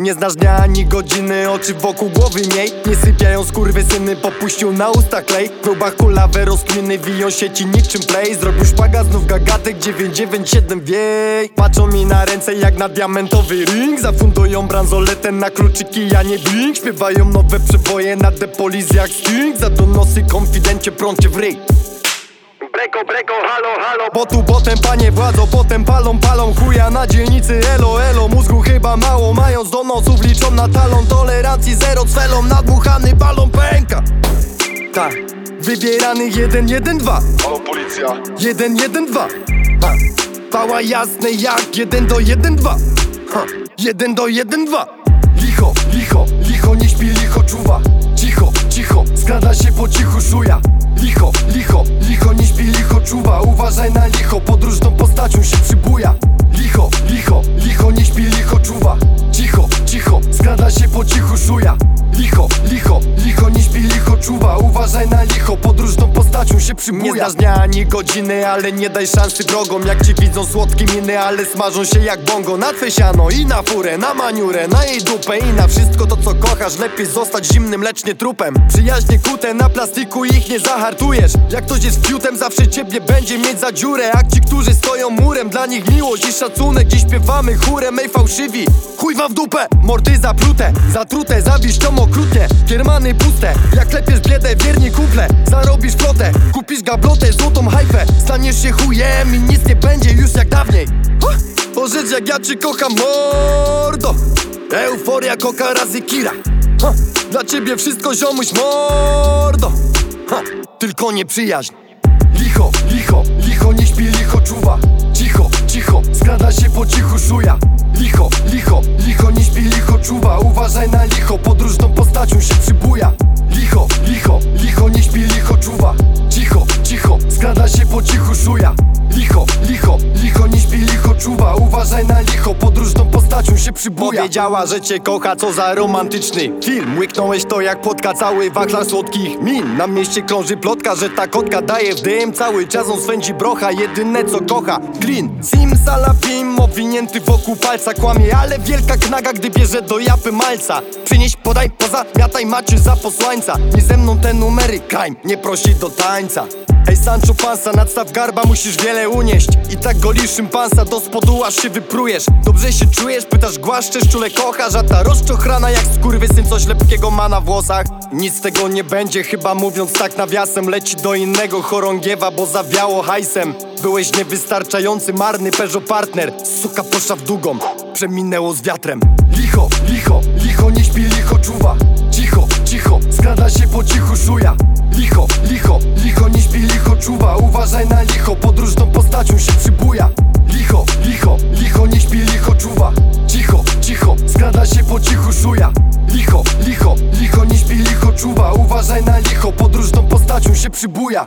Nie znasz dnia ani godziny, oczy wokół głowy miej. Nie sypiają syny, popuścił na usta klej. W próbach kulawe rozkminy wiją się ci niczym play. Zrobił szpaga, znów gagatek 997 wiej. Patrzą mi na ręce jak na diamentowy ring. Zafundują bransoletę na kluczyki, ja nie blink Śpiewają nowe przeboje na depoliz jak string Za donosy konfidencie prącie w ryj. Breko, breko, halo, halo. Bo tu potem panie władzo, potem palą, palą Chuja na dzielnicy, elo, tolerancji zero Cfelą nadmuchany balon pęka. Tak, wybierany jeden, jeden, dwa. Halo, policja. Jeden, jeden, dwa. Ha. Pała jasne jak jeden do jeden, dwa. Ha. Jeden do jeden, dwa. Licho, licho, licho nie śpi, licho czuwa. Cicho, cicho, skrada się po cichu szuja. Licho, licho, licho nie śpi, licho czuwa. Uważaj na licho, podróżną postacią się przybuja czuwa Uważaj na licho, podróżną się Nie znasz dnia ani godziny, ale nie daj szansy drogom. Jak ci widzą słodkie miny, ale smażą się jak bongo. Na twe siano i na furę, na maniurę, na jej dupę I na wszystko to co kochasz, lepiej zostać zimnym, lecz nie trupem. Przyjaźnie kute na plastiku, ich nie zahartujesz. Jak ktoś jest fiutem, zawsze ciebie będzie mieć za dziurę. Jak ci, którzy stoją murem, dla nich miłość i szacunek. Dziś śpiewamy chórem, ej fałszywi. Chuj wam w dupę, mordy zaplute, zatrute, zawiścią okrutnie. Kiermany puste, jak klepiesz biedę, wierni kumple Zarobisz flotę, kupisz gablotę, złotą hajfę Staniesz się chujem i nic nie będzie już jak dawniej. Pożycz jak ja cię kocham, mordo. Euforia, koka razy kira. Ha. Dla ciebie wszystko ziomuś, mordo. Ha. Tylko nie przyjaźń. Licho, licho, licho nie śpi, licho czuwa czuwa Uważaj na licho, podróżną postacią się przybuja. Powiedziała, że cię kocha, co za romantyczny film. Łyknąłeś to jak płotka, cały wachlarz słodkich min. Na mieście krąży plotka, że ta kotka daje w Cały czas on swędzi brocha, jedyne co kocha Clean, simsalabim, owinięty wokół palca Kłamie, ale wielka knaga, gdy bierze do japy malca. Przynieś, podaj, poza, miataj maczy za posłańca. Nie ze mną te numery, crime, nie prosi do tańca Ej Sancho Pansa, nadstaw garba, musisz wiele unieść. I tak golisz szympansa, do spodu aż się wyprujesz. Dobrze się czujesz, pytasz głaszczesz, czule kochasz A ta rozczochrana jak skurwysyn coś lepkiego ma na włosach. Nic tego nie będzie, chyba mówiąc tak nawiasem Leci do innego chorągiewa, bo zawiało hajsem. Byłeś niewystarczający, marny Peugeot partner. Suka poszła w długą, przeminęło z wiatrem. Licho, licho, licho nie śpi, licho czuwa Uważaj na licho, podróżną postacią się przybuja. Licho, licho, licho nie śpi, licho czuwa. Cicho, cicho, skrada się po cichu szuja Licho, licho, licho nie śpi, licho czuwa. Uważaj na licho, podróżną postacią się przybuja